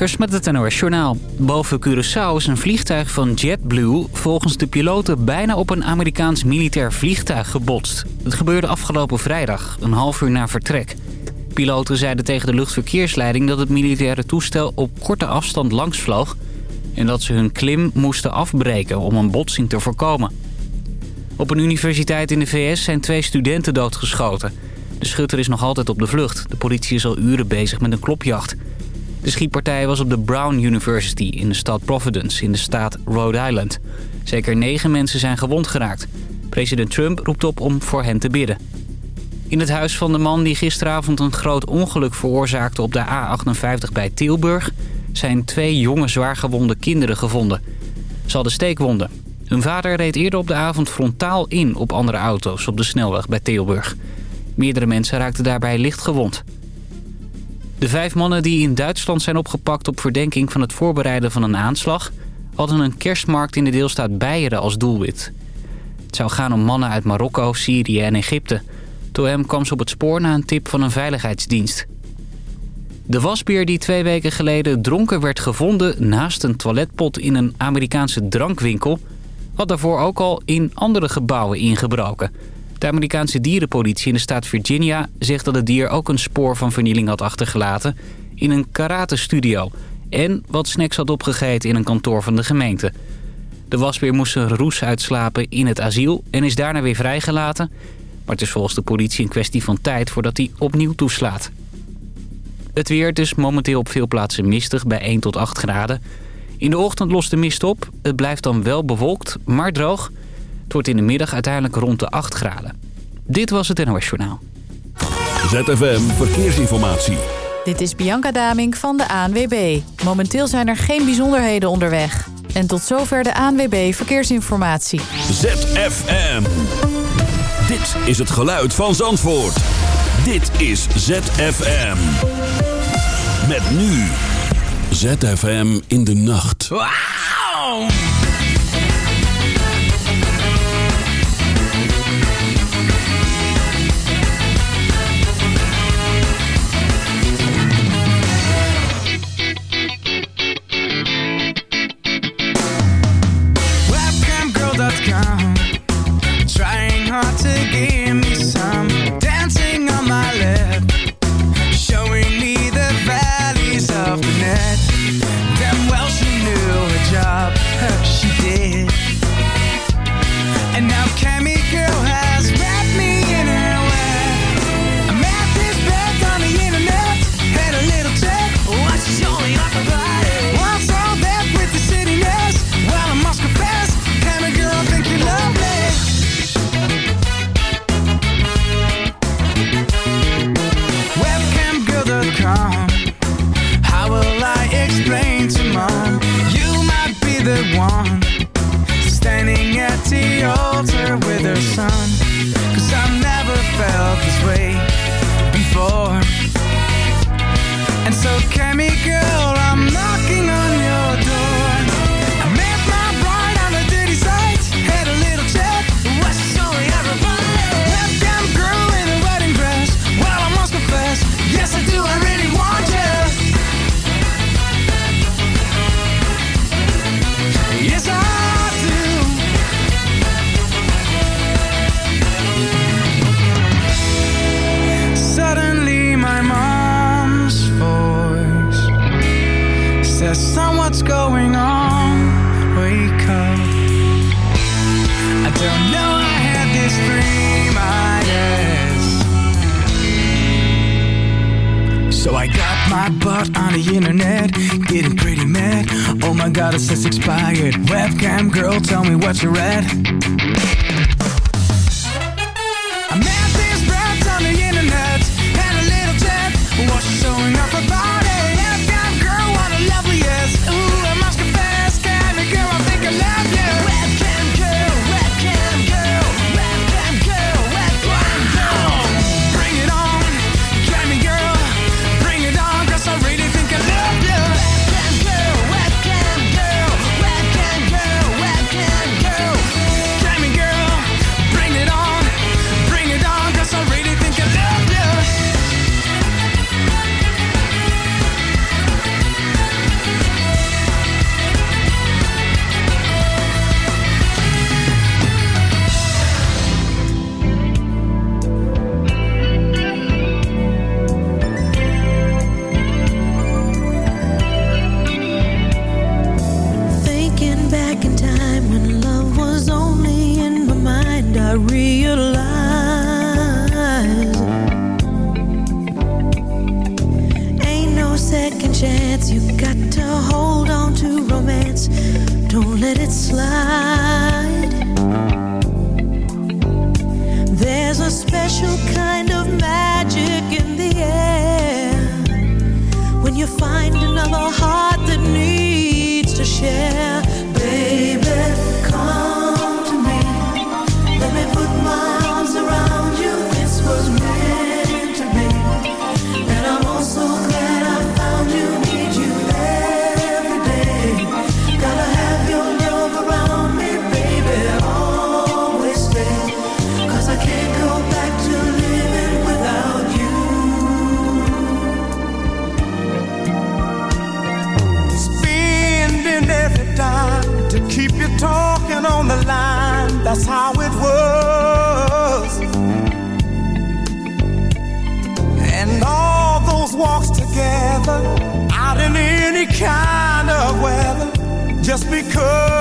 Met het NOS. Boven Curaçao is een vliegtuig van JetBlue volgens de piloten bijna op een Amerikaans militair vliegtuig gebotst. Het gebeurde afgelopen vrijdag, een half uur na vertrek. Piloten zeiden tegen de luchtverkeersleiding dat het militaire toestel op korte afstand langs vloog... en dat ze hun klim moesten afbreken om een botsing te voorkomen. Op een universiteit in de VS zijn twee studenten doodgeschoten. De schutter is nog altijd op de vlucht. De politie is al uren bezig met een klopjacht... De schietpartij was op de Brown University in de stad Providence in de staat Rhode Island. Zeker negen mensen zijn gewond geraakt. President Trump roept op om voor hen te bidden. In het huis van de man die gisteravond een groot ongeluk veroorzaakte op de A58 bij Tilburg... zijn twee jonge zwaargewonde kinderen gevonden. Ze hadden steekwonden. Hun vader reed eerder op de avond frontaal in op andere auto's op de snelweg bij Tilburg. Meerdere mensen raakten daarbij licht gewond. De vijf mannen die in Duitsland zijn opgepakt op verdenking van het voorbereiden van een aanslag... hadden een kerstmarkt in de deelstaat Beieren als doelwit. Het zou gaan om mannen uit Marokko, Syrië en Egypte. Toen kwam ze op het spoor na een tip van een veiligheidsdienst. De wasbeer die twee weken geleden dronken werd gevonden naast een toiletpot in een Amerikaanse drankwinkel... had daarvoor ook al in andere gebouwen ingebroken... De Amerikaanse dierenpolitie in de staat Virginia zegt dat het dier ook een spoor van vernieling had achtergelaten in een karate-studio en wat snacks had opgegeten in een kantoor van de gemeente. De wasbeer moest een roes uitslapen in het asiel en is daarna weer vrijgelaten. Maar het is volgens de politie een kwestie van tijd voordat hij opnieuw toeslaat. Het weer is momenteel op veel plaatsen mistig bij 1 tot 8 graden. In de ochtend lost de mist op. Het blijft dan wel bewolkt, maar droog. Het wordt in de middag uiteindelijk rond de 8 graden. Dit was het NOS Journaal. ZFM Verkeersinformatie. Dit is Bianca Daming van de ANWB. Momenteel zijn er geen bijzonderheden onderweg. En tot zover de ANWB Verkeersinformatie. ZFM. Dit is het geluid van Zandvoort. Dit is ZFM. Met nu. ZFM in de nacht. Wauw! Expired. Webcam girl tell me what you read 就看。Because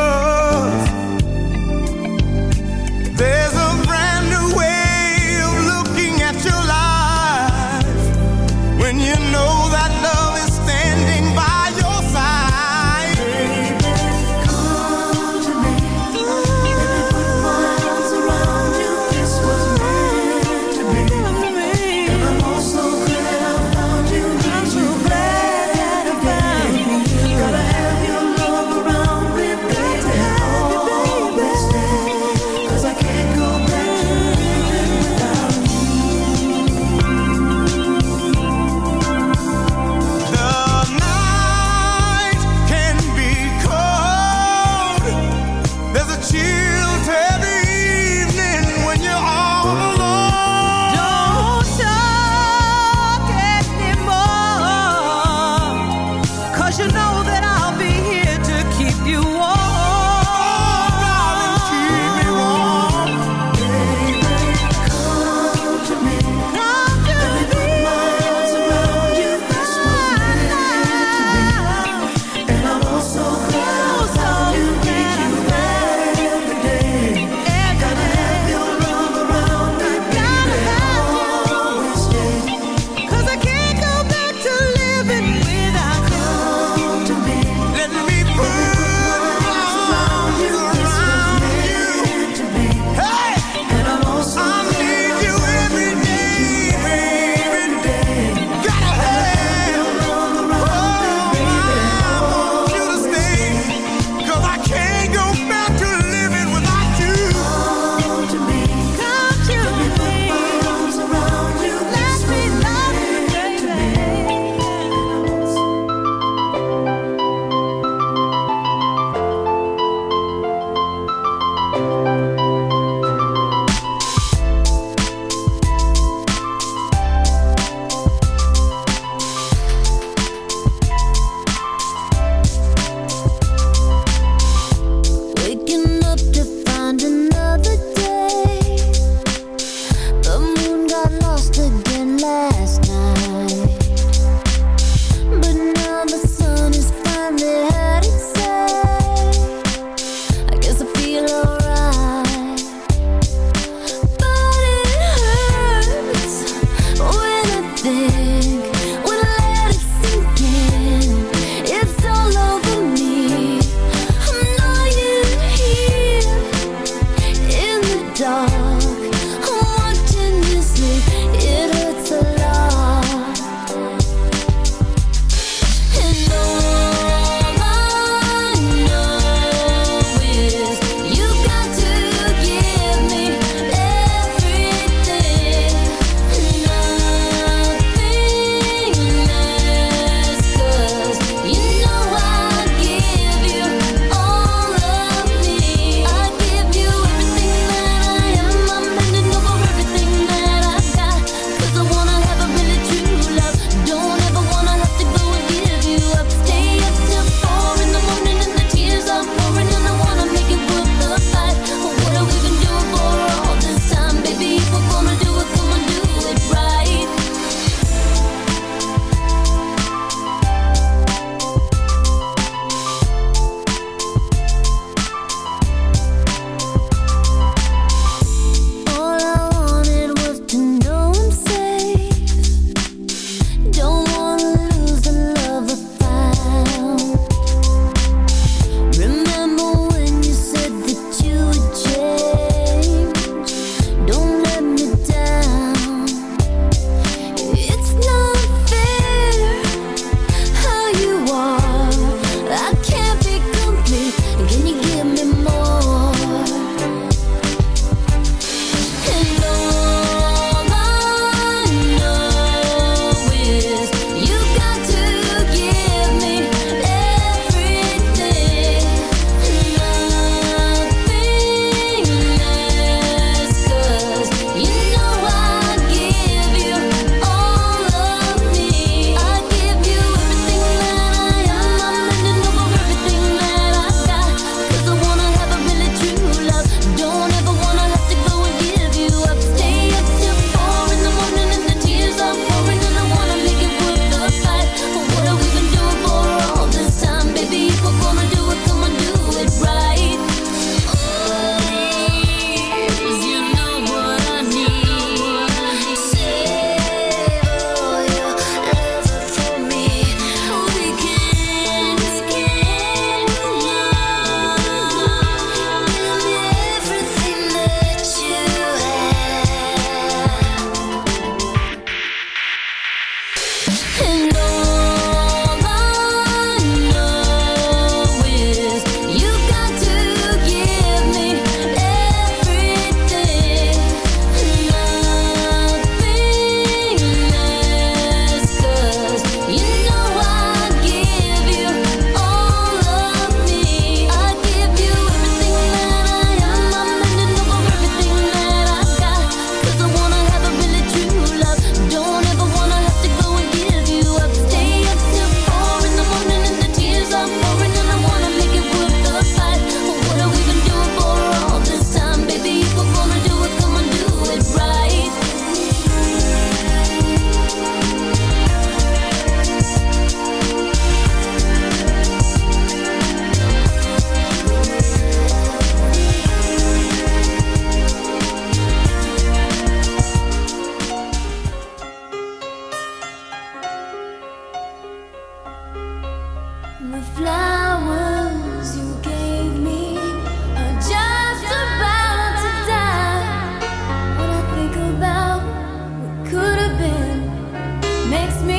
makes me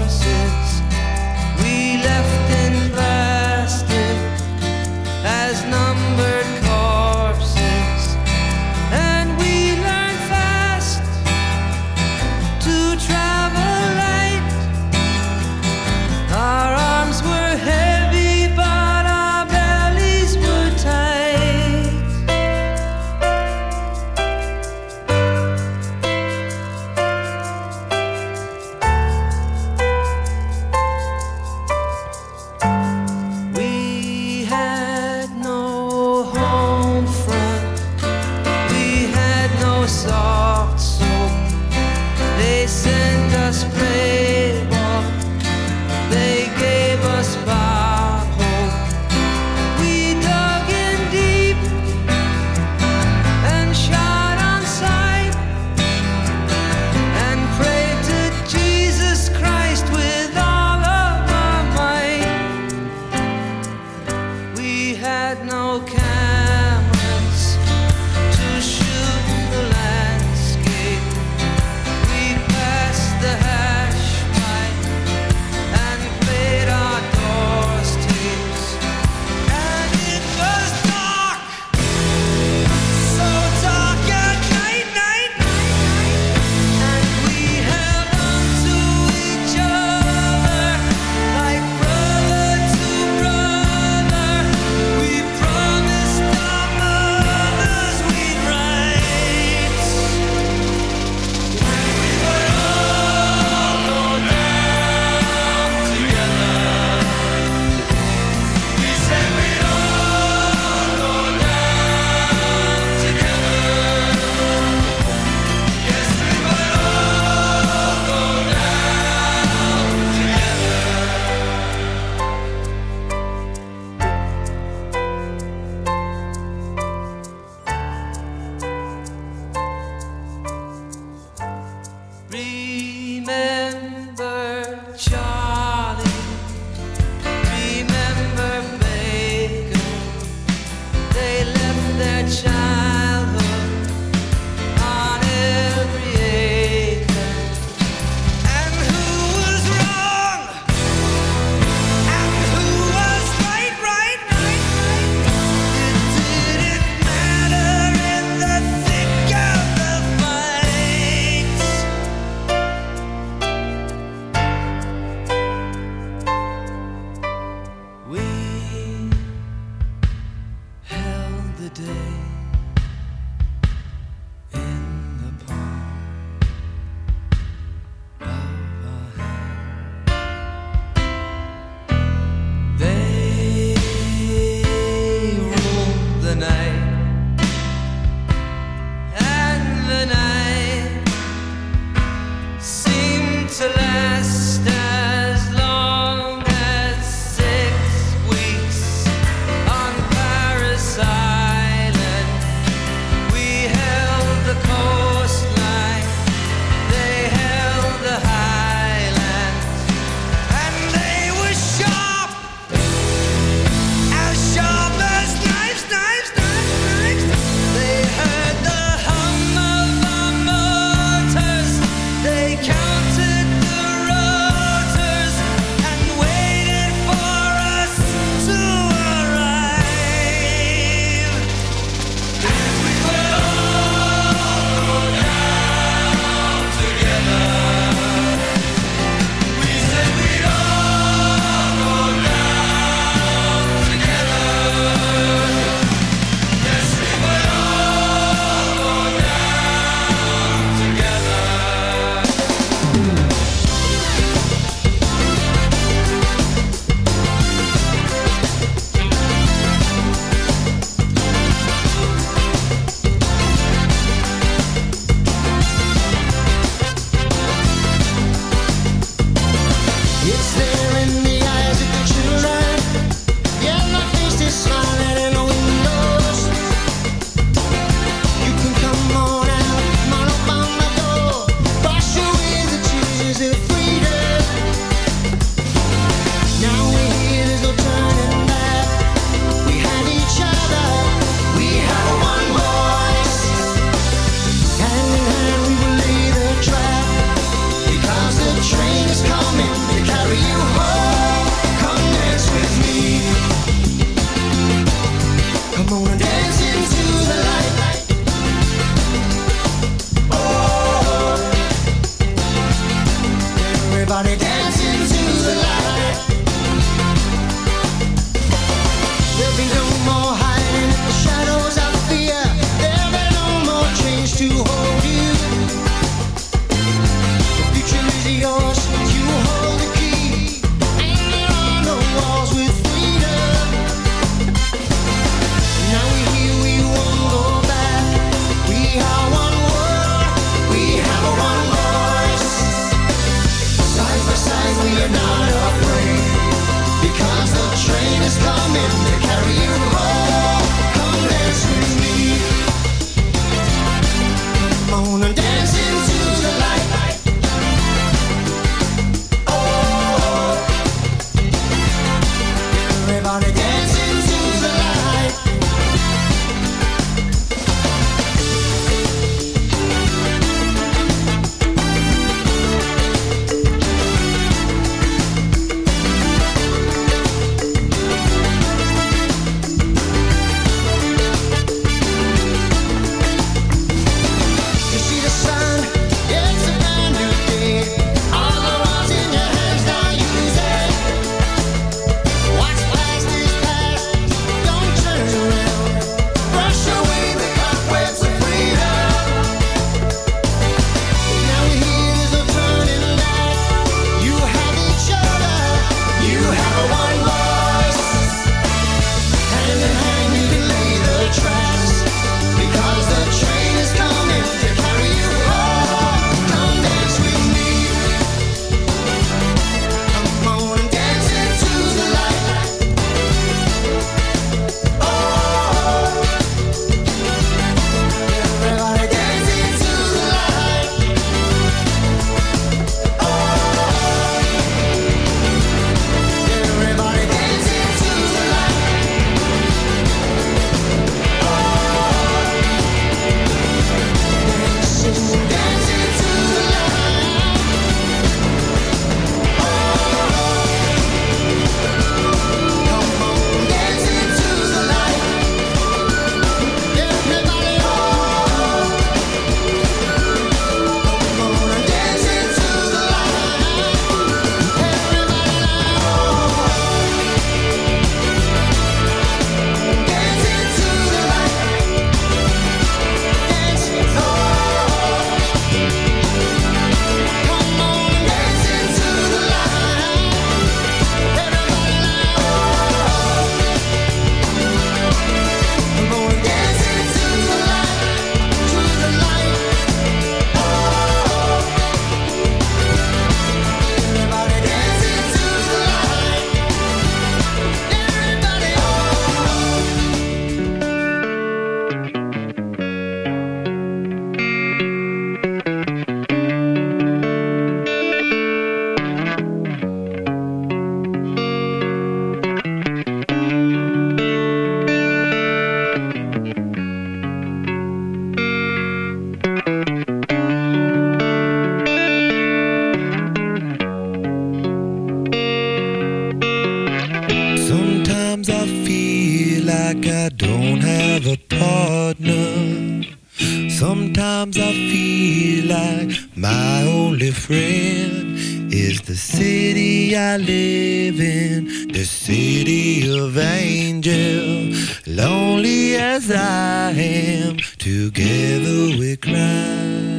Angel. Lonely as I am, together we cry.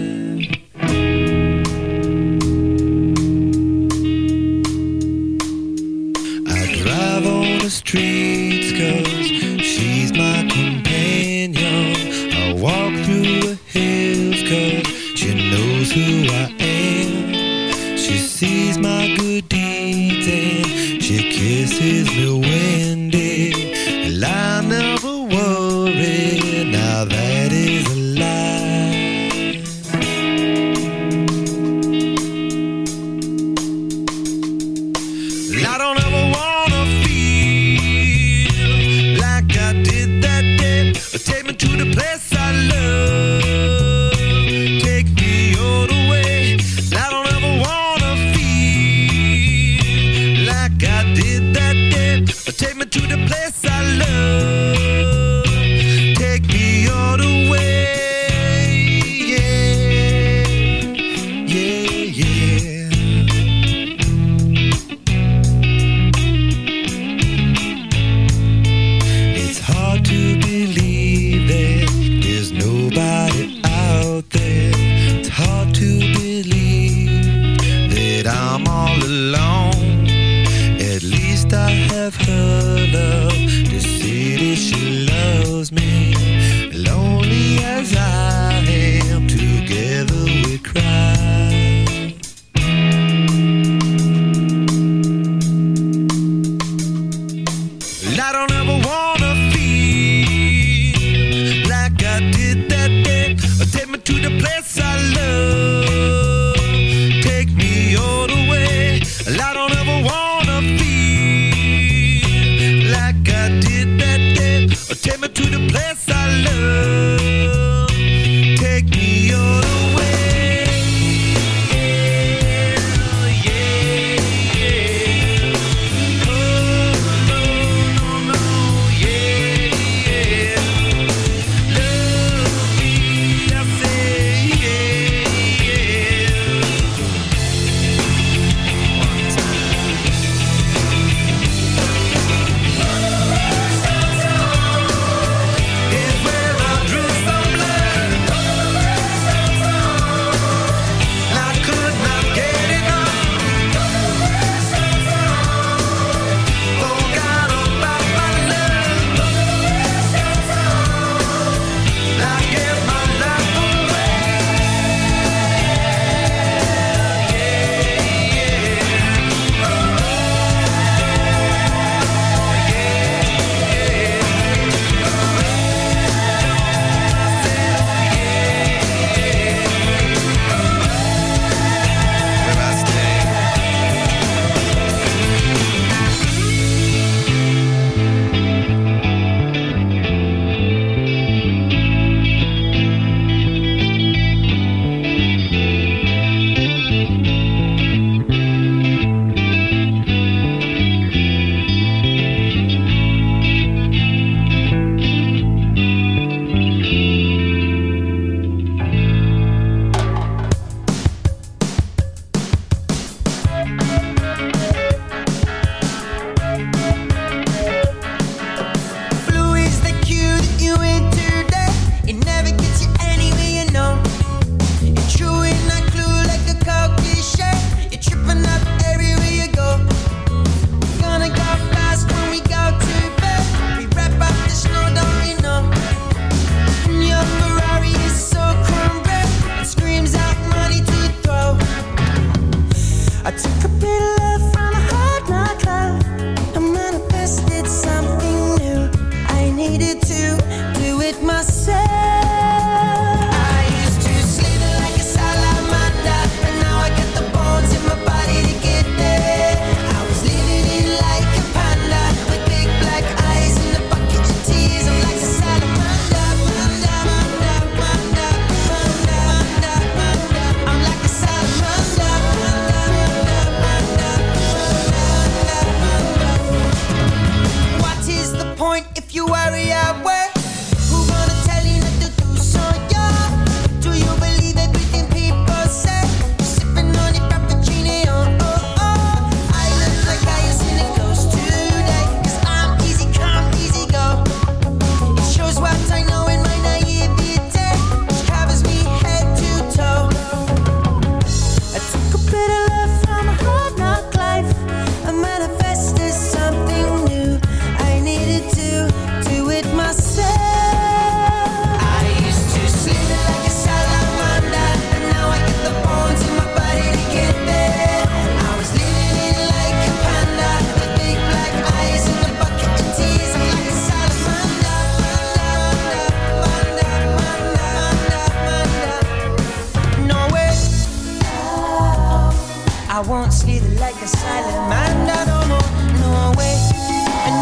I won't sleep like a silent man. I don't know, no way,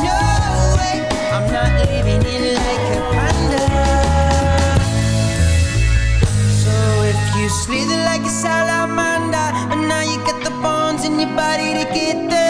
no way. I'm not living in like a panda. So if you sleep like a salamander, but now you got the bones in your body to get there.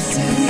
Christmas.